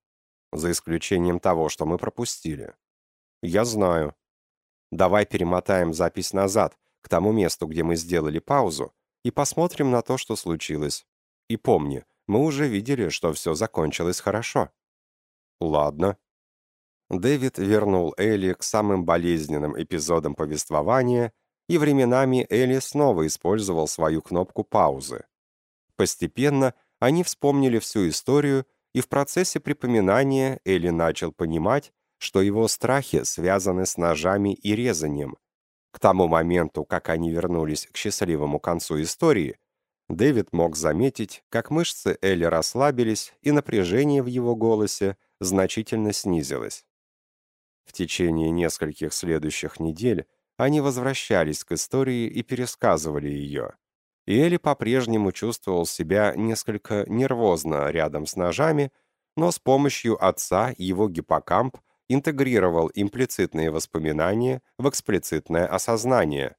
За исключением того, что мы пропустили». «Я знаю. Давай перемотаем запись назад, к тому месту, где мы сделали паузу, и посмотрим на то, что случилось. И помни, мы уже видели, что все закончилось хорошо». «Ладно», Дэвид вернул Элли к самым болезненным эпизодам повествования, и временами Элли снова использовал свою кнопку паузы. Постепенно они вспомнили всю историю, и в процессе припоминания Элли начал понимать, что его страхи связаны с ножами и резанием. К тому моменту, как они вернулись к счастливому концу истории, Дэвид мог заметить, как мышцы Элли расслабились, и напряжение в его голосе значительно снизилось. В течение нескольких следующих недель они возвращались к истории и пересказывали ее. И Элли по-прежнему чувствовал себя несколько нервозно рядом с ножами, но с помощью отца его гиппокамп интегрировал имплицитные воспоминания в эксплицитное осознание.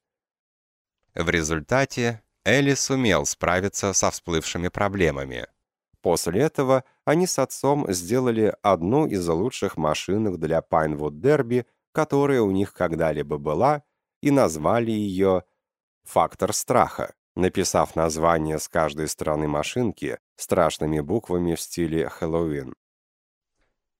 В результате Элли сумел справиться со всплывшими проблемами. После этого они с отцом сделали одну из лучших машинок для Пайнвуд Дерби, которая у них когда-либо была, и назвали ее «Фактор страха», написав название с каждой стороны машинки страшными буквами в стиле Хэллоуин.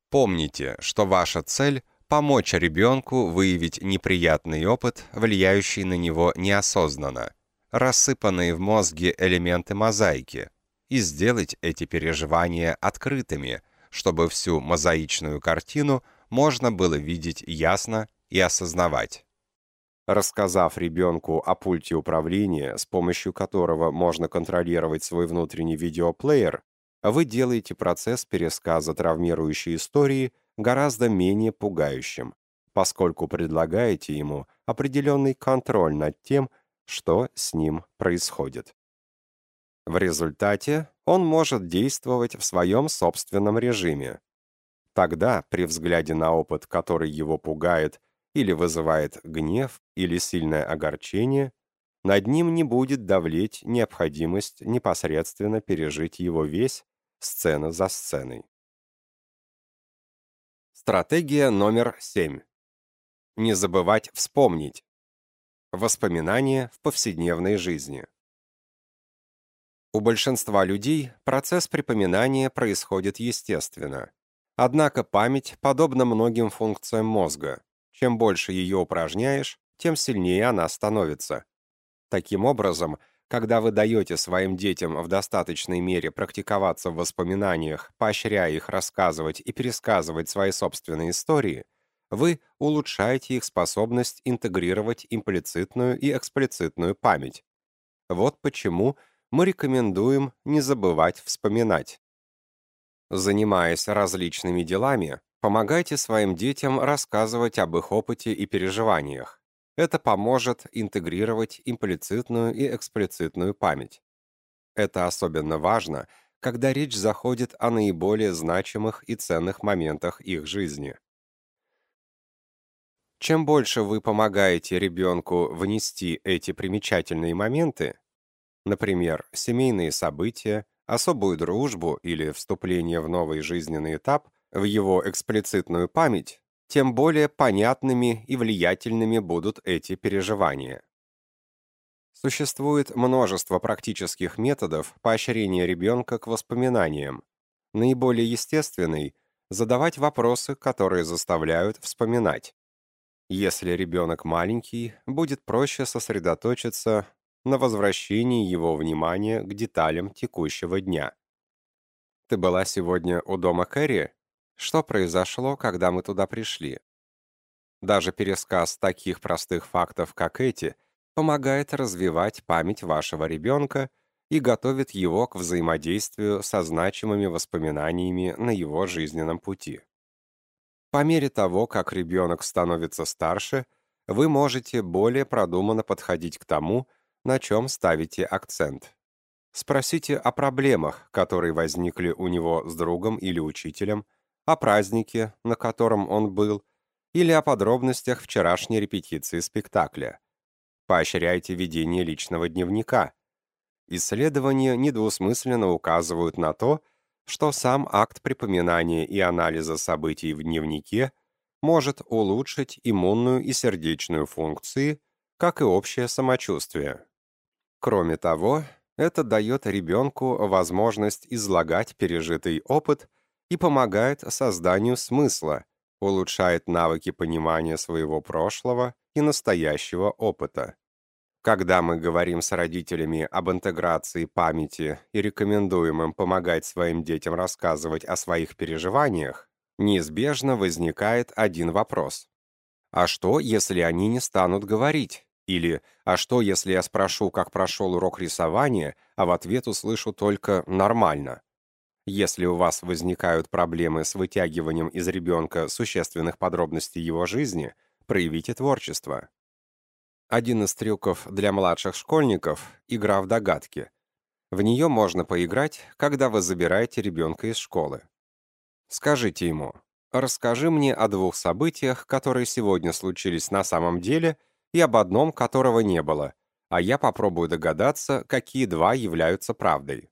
Помните, что ваша цель – помочь ребенку выявить неприятный опыт, влияющий на него неосознанно, рассыпанные в мозге элементы мозаики – и сделать эти переживания открытыми, чтобы всю мозаичную картину можно было видеть ясно и осознавать. Рассказав ребенку о пульте управления, с помощью которого можно контролировать свой внутренний видеоплеер, вы делаете процесс пересказа травмирующей истории гораздо менее пугающим, поскольку предлагаете ему определенный контроль над тем, что с ним происходит. В результате он может действовать в своем собственном режиме. Тогда, при взгляде на опыт, который его пугает или вызывает гнев или сильное огорчение, над ним не будет давлеть необходимость непосредственно пережить его весь, сцена за сценой. Стратегия номер 7. Не забывать вспомнить. Воспоминания в повседневной жизни. У большинства людей процесс припоминания происходит естественно. Однако память подобна многим функциям мозга. Чем больше ее упражняешь, тем сильнее она становится. Таким образом, когда вы даете своим детям в достаточной мере практиковаться в воспоминаниях, поощряя их рассказывать и пересказывать свои собственные истории, вы улучшаете их способность интегрировать имплицитную и эксплицитную память. Вот почему мы рекомендуем не забывать вспоминать. Занимаясь различными делами, помогайте своим детям рассказывать об их опыте и переживаниях. Это поможет интегрировать имплицитную и эксплицитную память. Это особенно важно, когда речь заходит о наиболее значимых и ценных моментах их жизни. Чем больше вы помогаете ребенку внести эти примечательные моменты, например, семейные события, особую дружбу или вступление в новый жизненный этап в его эксплицитную память, тем более понятными и влиятельными будут эти переживания. Существует множество практических методов поощрения ребенка к воспоминаниям. Наиболее естественный – задавать вопросы, которые заставляют вспоминать. Если ребенок маленький, будет проще сосредоточиться на возвращении его внимания к деталям текущего дня. «Ты была сегодня у дома Кэрри? Что произошло, когда мы туда пришли?» Даже пересказ таких простых фактов, как эти, помогает развивать память вашего ребенка и готовит его к взаимодействию со значимыми воспоминаниями на его жизненном пути. По мере того, как ребенок становится старше, вы можете более продуманно подходить к тому, на чем ставите акцент. Спросите о проблемах, которые возникли у него с другом или учителем, о празднике, на котором он был, или о подробностях вчерашней репетиции спектакля. Поощряйте ведение личного дневника. Исследования недвусмысленно указывают на то, что сам акт припоминания и анализа событий в дневнике может улучшить иммунную и сердечную функции, как и общее самочувствие. Кроме того, это дает ребенку возможность излагать пережитый опыт и помогает созданию смысла, улучшает навыки понимания своего прошлого и настоящего опыта. Когда мы говорим с родителями об интеграции памяти и рекомендуем им помогать своим детям рассказывать о своих переживаниях, неизбежно возникает один вопрос. А что, если они не станут говорить? Или «А что, если я спрошу, как прошел урок рисования, а в ответ услышу только «нормально»?» Если у вас возникают проблемы с вытягиванием из ребенка существенных подробностей его жизни, проявите творчество. Один из трюков для младших школьников – игра в догадки. В нее можно поиграть, когда вы забираете ребенка из школы. Скажите ему, расскажи мне о двух событиях, которые сегодня случились на самом деле – и об одном, которого не было, а я попробую догадаться, какие два являются правдой.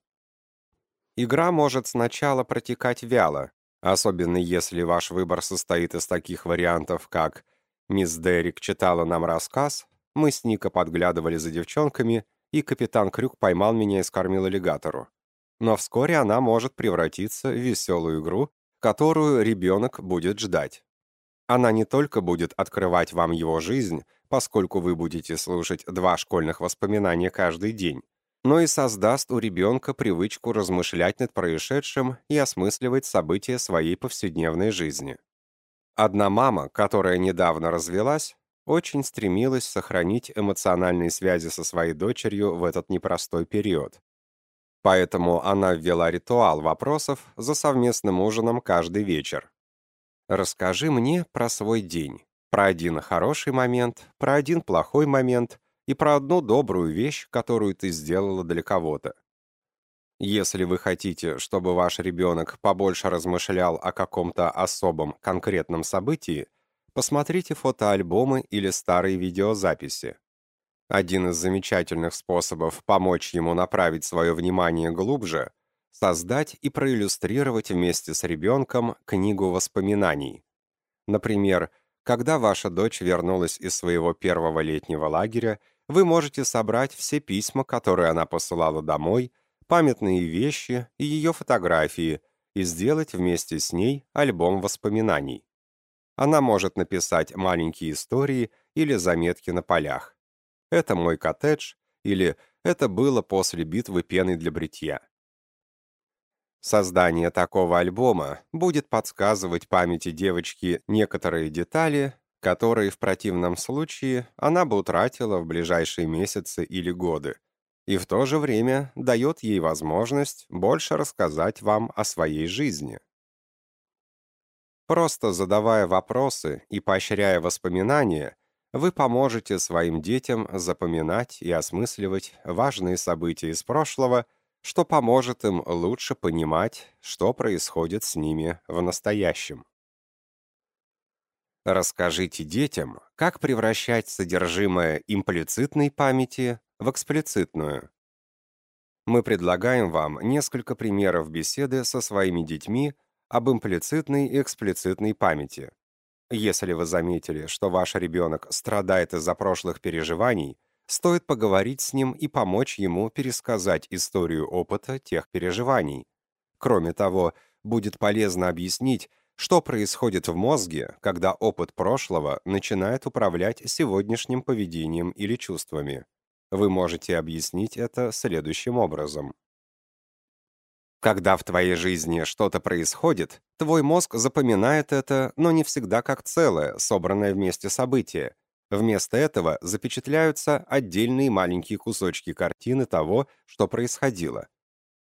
Игра может сначала протекать вяло, особенно если ваш выбор состоит из таких вариантов, как «Мисс Деррик читала нам рассказ», «Мы с Ника подглядывали за девчонками», и «Капитан Крюк поймал меня и скормил аллигатору». Но вскоре она может превратиться в веселую игру, которую ребенок будет ждать. Она не только будет открывать вам его жизнь, поскольку вы будете слушать два школьных воспоминания каждый день, но и создаст у ребенка привычку размышлять над происшедшим и осмысливать события своей повседневной жизни. Одна мама, которая недавно развелась, очень стремилась сохранить эмоциональные связи со своей дочерью в этот непростой период. Поэтому она ввела ритуал вопросов за совместным ужином каждый вечер. «Расскажи мне про свой день». Про один хороший момент, про один плохой момент и про одну добрую вещь, которую ты сделала для кого-то. Если вы хотите, чтобы ваш ребенок побольше размышлял о каком-то особом конкретном событии, посмотрите фотоальбомы или старые видеозаписи. Один из замечательных способов помочь ему направить свое внимание глубже – создать и проиллюстрировать вместе с ребенком книгу воспоминаний. Например, когда ваша дочь вернулась из своего первого летнего лагеря, вы можете собрать все письма, которые она посылала домой, памятные вещи и ее фотографии, и сделать вместе с ней альбом воспоминаний. Она может написать маленькие истории или заметки на полях. «Это мой коттедж» или «Это было после битвы пеной для бритья». Создание такого альбома будет подсказывать памяти девочки некоторые детали, которые в противном случае она бы утратила в ближайшие месяцы или годы, и в то же время дает ей возможность больше рассказать вам о своей жизни. Просто задавая вопросы и поощряя воспоминания, вы поможете своим детям запоминать и осмысливать важные события из прошлого, что поможет им лучше понимать, что происходит с ними в настоящем. Расскажите детям, как превращать содержимое имплицитной памяти в эксплицитную. Мы предлагаем вам несколько примеров беседы со своими детьми об имплицитной и эксплицитной памяти. Если вы заметили, что ваш ребенок страдает из-за прошлых переживаний, стоит поговорить с ним и помочь ему пересказать историю опыта тех переживаний. Кроме того, будет полезно объяснить, что происходит в мозге, когда опыт прошлого начинает управлять сегодняшним поведением или чувствами? Вы можете объяснить это следующим образом. Когда в твоей жизни что-то происходит, твой мозг запоминает это, но не всегда как целое, собранное вместе событие. Вместо этого запечатляются отдельные маленькие кусочки картины того, что происходило.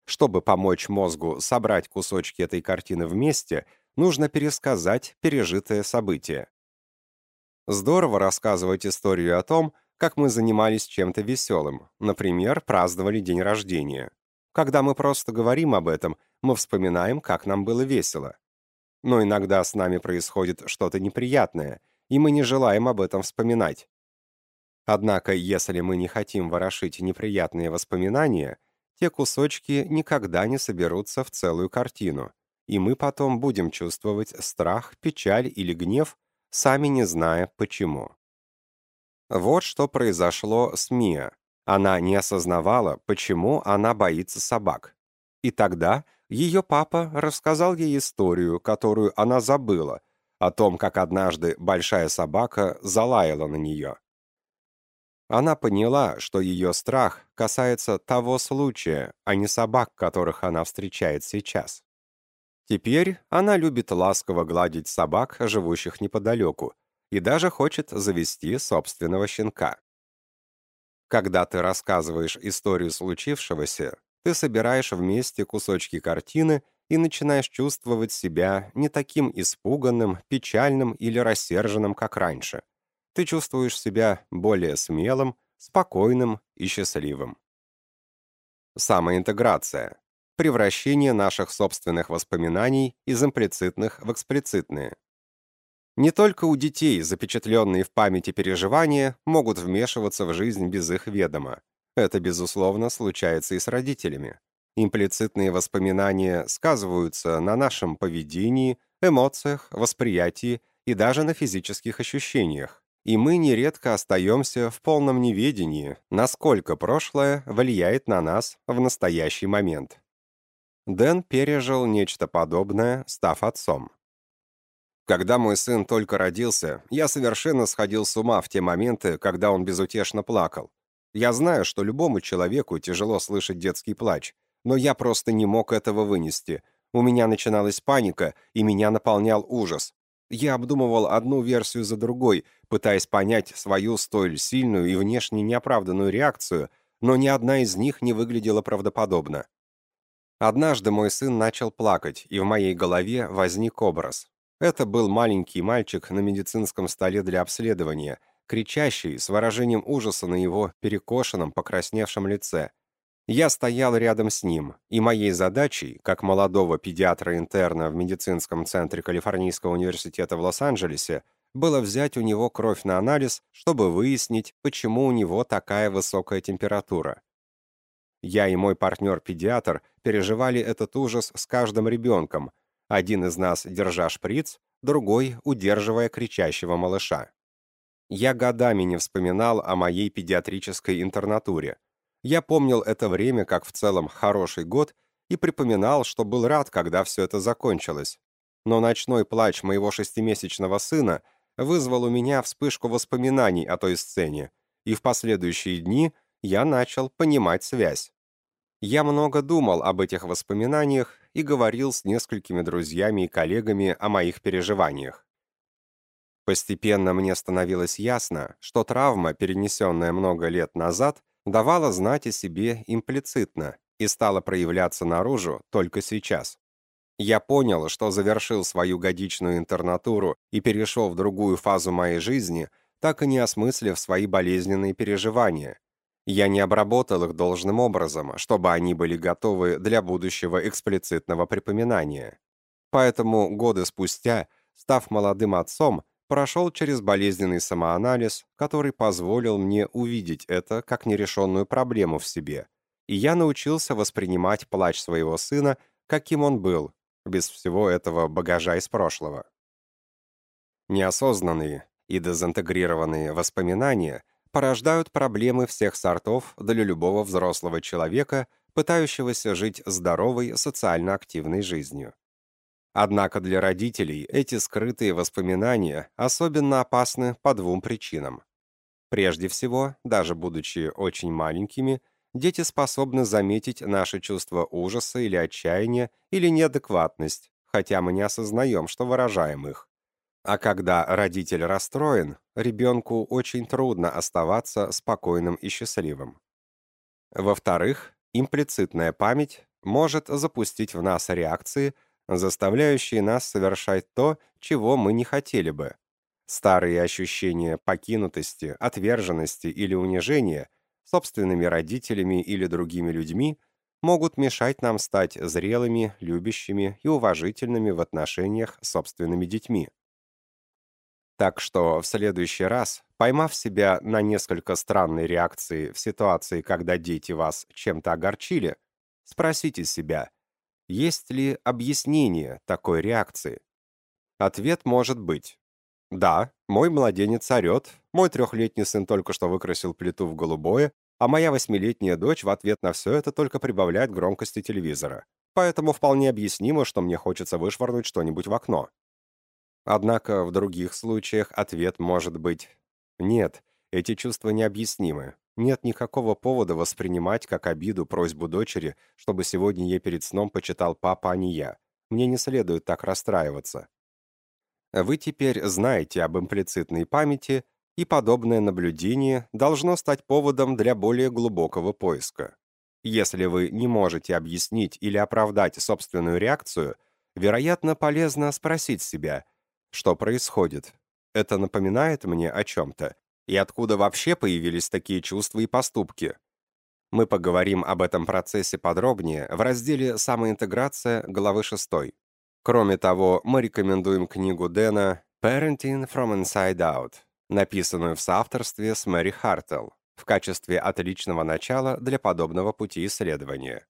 Чтобы помочь мозгу собрать кусочки этой картины вместе, нужно пересказать пережитое событие. Здорово рассказывать историю о том, как мы занимались чем-то веселым, например, праздновали день рождения. Когда мы просто говорим об этом, мы вспоминаем, как нам было весело. Но иногда с нами происходит что-то неприятное, и мы не желаем об этом вспоминать. Однако, если мы не хотим ворошить неприятные воспоминания, те кусочки никогда не соберутся в целую картину, и мы потом будем чувствовать страх, печаль или гнев, сами не зная почему. Вот что произошло с Мия. Она не осознавала, почему она боится собак. И тогда ее папа рассказал ей историю, которую она забыла, о том, как однажды большая собака залаяла на нее. Она поняла, что ее страх касается того случая, а не собак, которых она встречает сейчас. Теперь она любит ласково гладить собак, живущих неподалеку, и даже хочет завести собственного щенка. Когда ты рассказываешь историю случившегося, ты собираешь вместе кусочки картины и начинаешь чувствовать себя не таким испуганным, печальным или рассерженным, как раньше. Ты чувствуешь себя более смелым, спокойным и счастливым. Самоинтеграция превращение наших собственных воспоминаний из имплицитных в эксплицитные. Не только у детей запечатленные в памяти переживания могут вмешиваться в жизнь без их ведома. Это, безусловно, случается и с родителями. Имплицитные воспоминания сказываются на нашем поведении, эмоциях, восприятии и даже на физических ощущениях. И мы нередко остаемся в полном неведении, насколько прошлое влияет на нас в настоящий момент. Дэн пережил нечто подобное, став отцом. Когда мой сын только родился, я совершенно сходил с ума в те моменты, когда он безутешно плакал. Я знаю, что любому человеку тяжело слышать детский плач, но я просто не мог этого вынести. У меня начиналась паника, и меня наполнял ужас. Я обдумывал одну версию за другой, пытаясь понять свою столь сильную и внешне неоправданную реакцию, но ни одна из них не выглядела правдоподобно. Однажды мой сын начал плакать, и в моей голове возник образ. Это был маленький мальчик на медицинском столе для обследования, кричащий, с выражением ужаса на его перекошенном, покрасневшем лице. Я стоял рядом с ним, и моей задачей, как молодого педиатра-интерна в медицинском центре Калифорнийского университета в Лос-Анджелесе, было взять у него кровь на анализ, чтобы выяснить, почему у него такая высокая температура. Я и мой партнер-педиатр переживали этот ужас с каждым ребенком, один из нас держа шприц, другой удерживая кричащего малыша. Я годами не вспоминал о моей педиатрической интернатуре. Я помнил это время как в целом хороший год и припоминал, что был рад, когда все это закончилось. Но ночной плач моего шестимесячного сына вызвал у меня вспышку воспоминаний о той сцене, и в последующие дни я начал понимать связь. Я много думал об этих воспоминаниях и говорил с несколькими друзьями и коллегами о моих переживаниях. Постепенно мне становилось ясно, что травма, перенесенная много лет назад, давала знать о себе имплицитно и стала проявляться наружу только сейчас. Я понял, что завершил свою годичную интернатуру и перешел в другую фазу моей жизни, так и не осмыслив свои болезненные переживания. Я не обработал их должным образом, чтобы они были готовы для будущего эксплицитного припоминания. Поэтому годы спустя, став молодым отцом, прошел через болезненный самоанализ, который позволил мне увидеть это как нерешенную проблему в себе. И я научился воспринимать плач своего сына, каким он был, без всего этого багажа из прошлого. Неосознанные и дезинтегрированные воспоминания порождают проблемы всех сортов для любого взрослого человека, пытающегося жить здоровой, социально активной жизнью. Однако для родителей эти скрытые воспоминания особенно опасны по двум причинам. Прежде всего, даже будучи очень маленькими, дети способны заметить наше чувство ужаса или отчаяния или неадекватность, хотя мы не осознаем, что выражаем их. А когда родитель расстроен, ребенку очень трудно оставаться спокойным и счастливым. Во-вторых, имплицитная память может запустить в нас реакции, заставляющие нас совершать то, чего мы не хотели бы. Старые ощущения покинутости, отверженности или унижения собственными родителями или другими людьми могут мешать нам стать зрелыми, любящими и уважительными в отношениях с собственными детьми. Так что в следующий раз, поймав себя на несколько странной реакции в ситуации, когда дети вас чем-то огорчили, спросите себя, есть ли объяснение такой реакции? Ответ может быть «Да, мой младенец орет, мой трехлетний сын только что выкрасил плиту в голубое, а моя восьмилетняя дочь в ответ на все это только прибавляет громкости телевизора. Поэтому вполне объяснимо, что мне хочется вышвырнуть что-нибудь в окно». Однако в других случаях ответ может быть «Нет, эти чувства необъяснимы. Нет никакого повода воспринимать как обиду просьбу дочери, чтобы сегодня ей перед сном почитал папа, а не я. Мне не следует так расстраиваться. Вы теперь знаете об имплицитной памяти, и подобное наблюдение должно стать поводом для более глубокого поиска. Если вы не можете объяснить или оправдать собственную реакцию, вероятно, полезно спросить себя, что происходит. Это напоминает мне о чем-то, и откуда вообще появились такие чувства и поступки? Мы поговорим об этом процессе подробнее в разделе «Самоинтеграция» главы 6. Кроме того, мы рекомендуем книгу Дэна «Parenting from Inside Out», написанную в соавторстве с Мэри Хартелл, в качестве отличного начала для подобного пути исследования.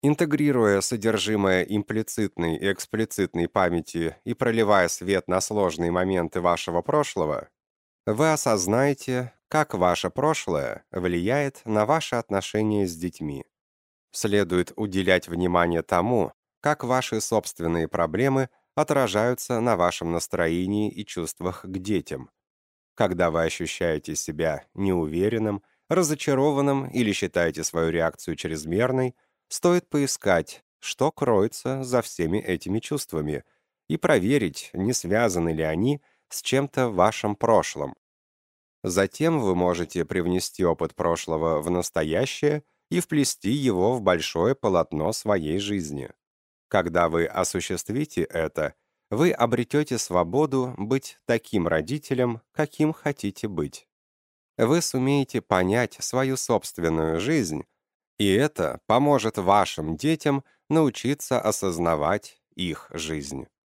Интегрируя содержимое имплицитной и эксплицитной памяти и проливая свет на сложные моменты вашего прошлого, вы осознаете, как ваше прошлое влияет на ваши отношения с детьми. Следует уделять внимание тому, как ваши собственные проблемы отражаются на вашем настроении и чувствах к детям. Когда вы ощущаете себя неуверенным, разочарованным или считаете свою реакцию чрезмерной – Стоит поискать, что кроется за всеми этими чувствами, и проверить, не связаны ли они с чем-то в вашем прошлом. Затем вы можете привнести опыт прошлого в настоящее и вплести его в большое полотно своей жизни. Когда вы осуществите это, вы обретете свободу быть таким родителем, каким хотите быть. Вы сумеете понять свою собственную жизнь и это поможет вашим детям научиться осознавать их жизнь.